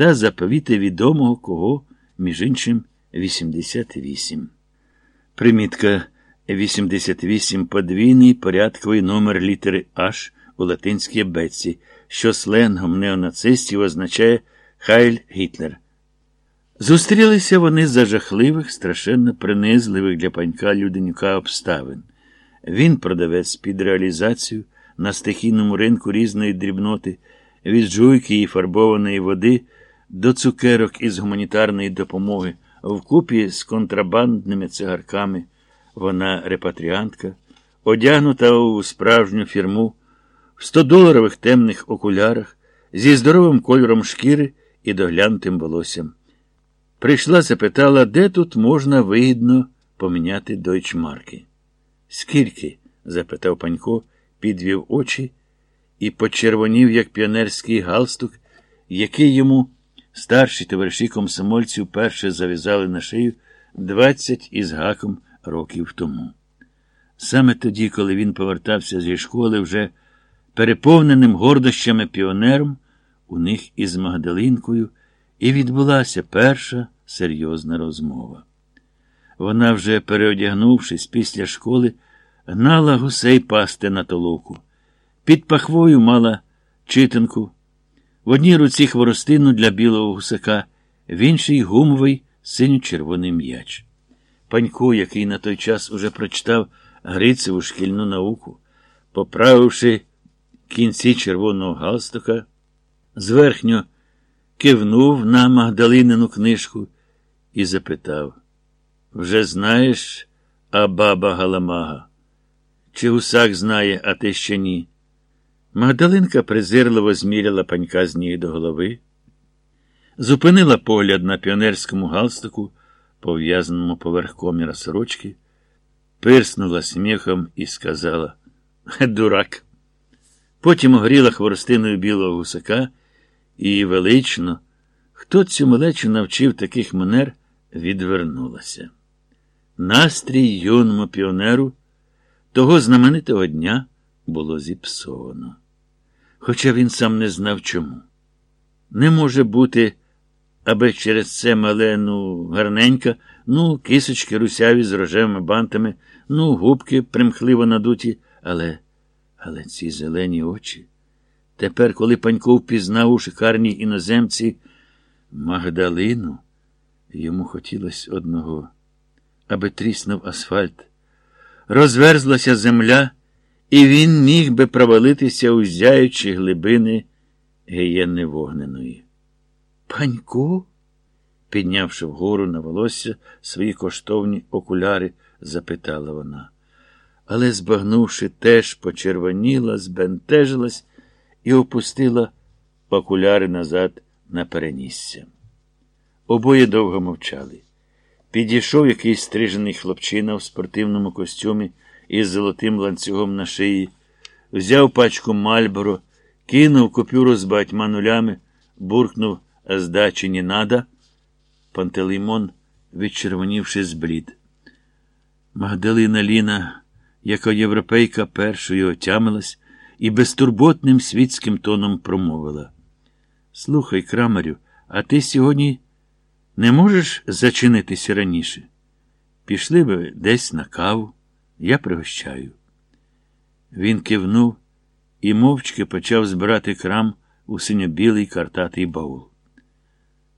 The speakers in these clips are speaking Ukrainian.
та заповіти відомого кого, між іншим, 88. Примітка 88 подвійний порядковий номер літери H у латинській абетці, що сленгом неонацистів означає Хайль Гітлер. Зустрілися вони за жахливих, страшенно принизливих для панька Люденюка обставин. Він продавець під реалізацію на стихійному ринку різної дрібноти, від жуйки і фарбованої води до цукерок із гуманітарної допомоги, вкупі з контрабандними цигарками. Вона репатріантка, одягнута у справжню фірму, в 100-доларових темних окулярах, зі здоровим кольором шкіри і доглянутим волоссям. Прийшла, запитала, де тут можна вигідно поміняти дойчмарки. Скільки? запитав панько, підвів очі і почервонів, як піонерський галстук, який йому старші товариші комсомольців перше зав'язали на шию двадцять із гаком років тому. Саме тоді, коли він повертався зі школи, вже переповненим гордощами піонером, у них із Магдалинкою і відбулася перша серйозна розмова. Вона, вже переодягнувшись після школи, гнала гусей пасти на толоку. Під пахвою мала читанку, в одній руці хворостину для білого гусака, в іншій гумовий синьо-червоний м'яч. Панько, який на той час уже прочитав Грицеву шкільну науку, поправивши кінці червоного галстука, зверхньо кивнув на Магдалинину книжку і запитав Вже знаєш, а баба Галамага? Чи гусак знає, а ти ще ні? Магдалинка презирливо зміряла панька з ніг до голови, зупинила погляд на піонерському галстуку, пов'язаному поверх коміра сорочки, пирснула сміхом і сказала Дурак. Потім огріла хворостиною білого гусака і велично, хто цю малечу навчив таких манер, відвернулася. Настрій юному піонеру того знаменитого дня було зіпсовано. Хоча він сам не знав чому. Не може бути, аби через це мале, ну, гарненька, ну, кисочки русяві з рожевими бантами, ну, губки примхливо надуті, але, але ці зелені очі. Тепер, коли Панько впізнав у шикарній іноземці Магдалину, йому хотілося одного, аби тріснув асфальт. Розверзлася земля, і він міг би провалитися у зяючі глибини гієнни вогненої. Панько, піднявши вгору на волосся свої коштовні окуляри, запитала вона. Але, збагнувши, теж почервоніла, збентежилась і опустила окуляри назад на перенісся. Обоє довго мовчали. Підійшов якийсь стрижений хлопчина в спортивному костюмі із золотим ланцюгом на шиї, взяв пачку Мальборо, кинув купюру з багатьма нулями, буркнув здачі не надо. Пантелеймон, відчервонівши зблід. Магдалина Ліна, яка європейка першою отямилась і безтурботним світським тоном промовила. Слухай, крамарю, а ти сьогодні не можеш зачинитися раніше? Пішли би десь на каву, я пригощаю. Він кивнув і мовчки почав збирати крам у синьо-білий картатий баул.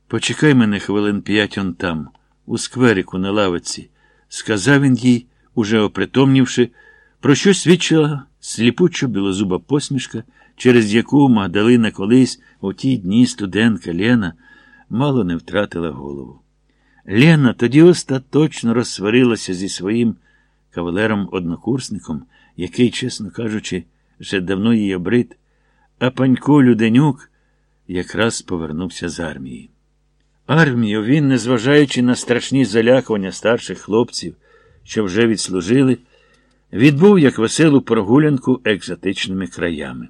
Почекай мене хвилин п'ять он там, у скверику на лавиці, сказав він їй, уже опритомнівши, про що свідчила сліпучо білозуба посмішка, через яку Магдалина колись у ті дні студентка Лена мало не втратила голову. Лена тоді остаточно розсварилася зі своїм кавалером-однокурсником, який, чесно кажучи, вже давно її обрид, а панько Люденюк якраз повернувся з армії. Армію він, незважаючи на страшні залякування старших хлопців, що вже відслужили, відбув як веселу прогулянку екзотичними краями.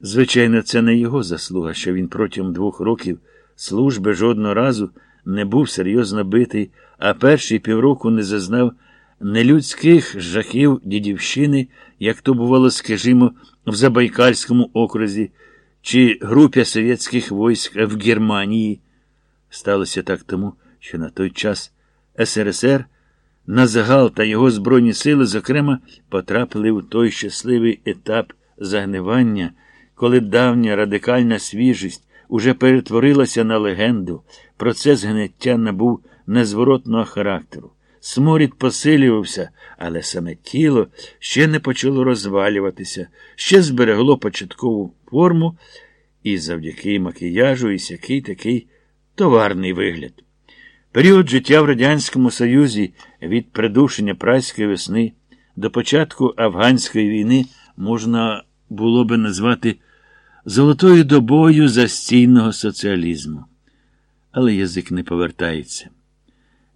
Звичайно, це не його заслуга, що він протягом двох років служби жодного разу не був серйозно битий, а перші півроку не зазнав нелюдських жахів дідівщини, як то бувало, скажімо, в Забайкальському окрузі чи групі совєтських військ в Германії. Сталося так тому, що на той час СРСР на загал та його Збройні сили, зокрема, потрапили в той щасливий етап загнивання, коли давня радикальна свіжість уже перетворилася на легенду, процес гниття набув незворотного характеру. Сморід посилювався, але саме тіло ще не почало розвалюватися, ще зберегло початкову форму і завдяки макіяжу і сякий такий товарний вигляд. Період життя в Радянському Союзі від придушення прайської весни до початку афганської війни можна було би назвати золотою добою застійного соціалізму. Але язик не повертається.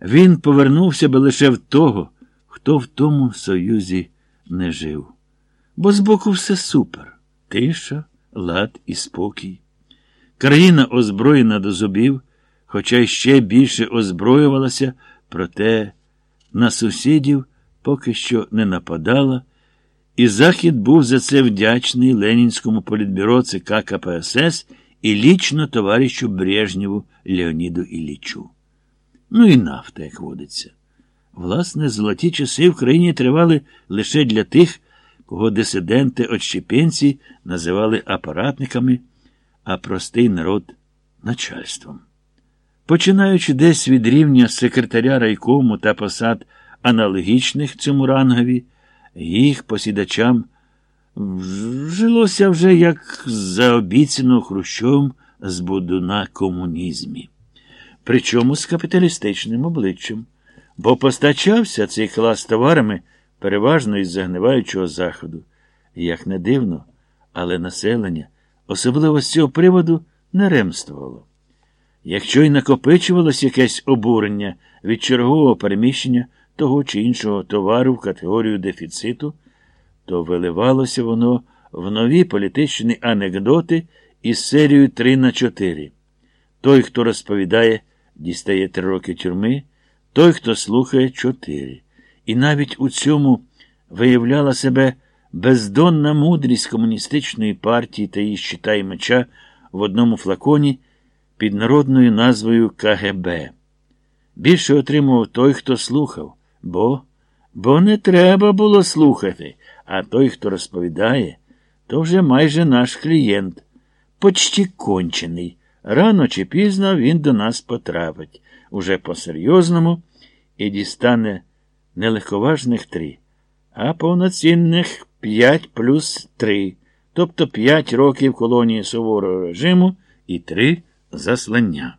Він повернувся би лише в того, хто в тому союзі не жив. Бо збоку все супер тиша, лад і спокій. Країна озброєна до зубів, хоча ще більше озброювалася, проте на сусідів поки що не нападала, і Захід був за це вдячний Ленінському політбюро ЦК КПСС і лічно товаришу Брежнєву Леоніду Іллічу. Ну і нафта, як водиться. Власне, золоті часи в країні тривали лише для тих, кого дисиденти отщепенці називали апаратниками, а простий народ начальством. Починаючи десь від рівня секретаря райкому та посад аналогічних цьому рангові, їх посідачам жилося вже як заобіцяно Хрущовим з будуна комунізмі причому з капіталістичним обличчям, бо постачався цей клас товарами переважно із загниваючого заходу. Як не дивно, але населення, особливо з цього приводу, не ремствувало. Якщо й накопичувалось якесь обурення від чергового переміщення того чи іншого товару в категорію дефіциту, то виливалося воно в нові політичні анекдоти із серією 3 на 4. Той, хто розповідає, дістає три роки тюрми, той, хто слухає чотири. І навіть у цьому виявляла себе бездонна мудрість комуністичної партії та її щита і меча в одному флаконі під народною назвою КГБ. Більше отримував той, хто слухав, бо бо не треба було слухати, а той, хто розповідає, то вже майже наш клієнт, почти кончений. Рано чи пізно він до нас потрапить уже по-серйозному і дістане не легковажних три, а повноцінних п'ять плюс три, тобто п'ять років колонії суворого режиму і три заслання.